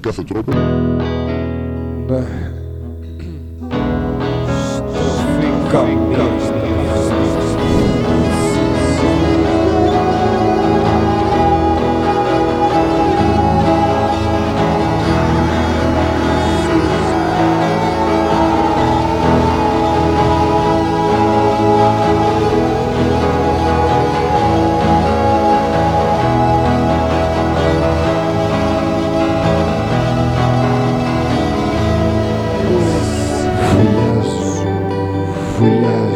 Café tropa? Fui azul, fui voyage.